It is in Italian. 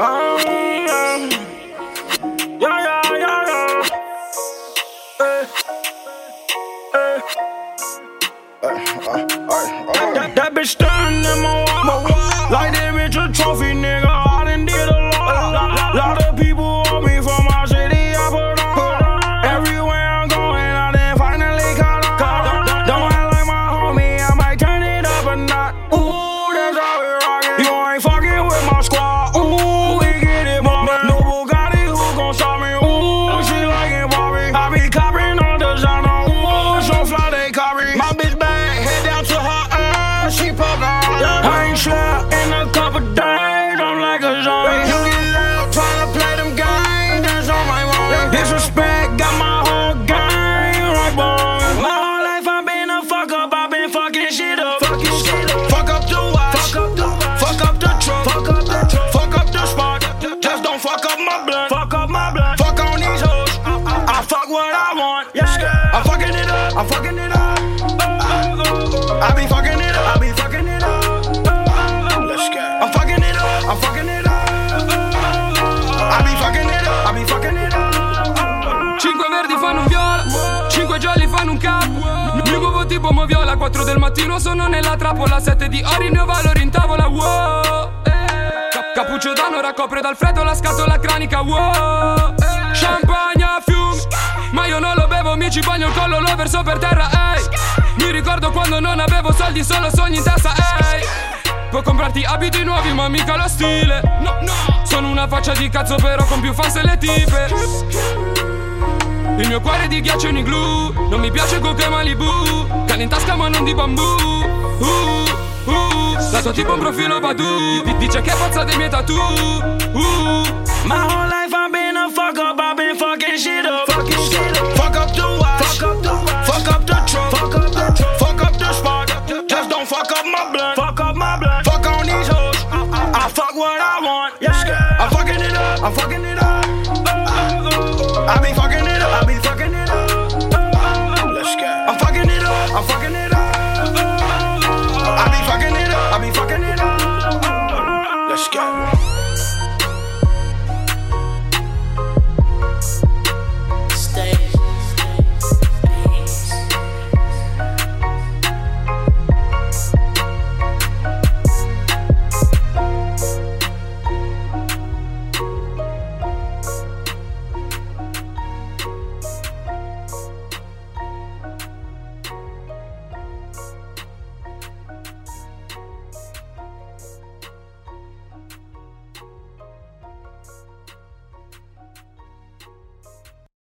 That, bitch staring in my wall like that bitch a trophy, nigga. My blood. Fuck up my blood. Fuck on these hoes. I fuck what I want. Yeah. I'm fucking it up. I'm fucking it up. I be fucking it up. I be fucking it up. Let's go. I'm fucking it up. I'm fucking it up. I be fucking it up. I be fucking it up. Cinque verdi fanno un viola, cinque gialli fanno un capo. Mi muovo tipo mo viola, 4 del mattino sono nella trappola, 7 di ori il mio valore in tavola, wow. Cap- Cappuccio d'anno raccopre dal freddo la scatola cranica, wow. Champagne a fiumi, ma io non lo bevo, mi ci bagno il collo, lo verso per terra, ehi. Mi ricordo quando non avevo soldi, solo sogni in testa, ehi. Puoi comprarti abiti nuovi, ma mica lo stile. No, no. Sono una faccia di cazzo, però con più fans e le tipe. Il mio cuore è di ghiaccio in igloo Non mi piace coca e Malibu Canne in tasca ma non di bambù Sto tipo un profilo Badu Dice che è pazza dei miei tattoo uh. My whole life I've been a fuck up I've been fucking shit up. Fucking shit up. Fuck up the watch. Fuck up the watch. Fuck up the truck. Fuck up the truck. Fuck up the spot. Just don't fuck up my blood. Fuck up my blood. Fuck on these hoes. I, I, I fuck what I want. Yeah, yeah. I'm fucking it up. I'm fucking it up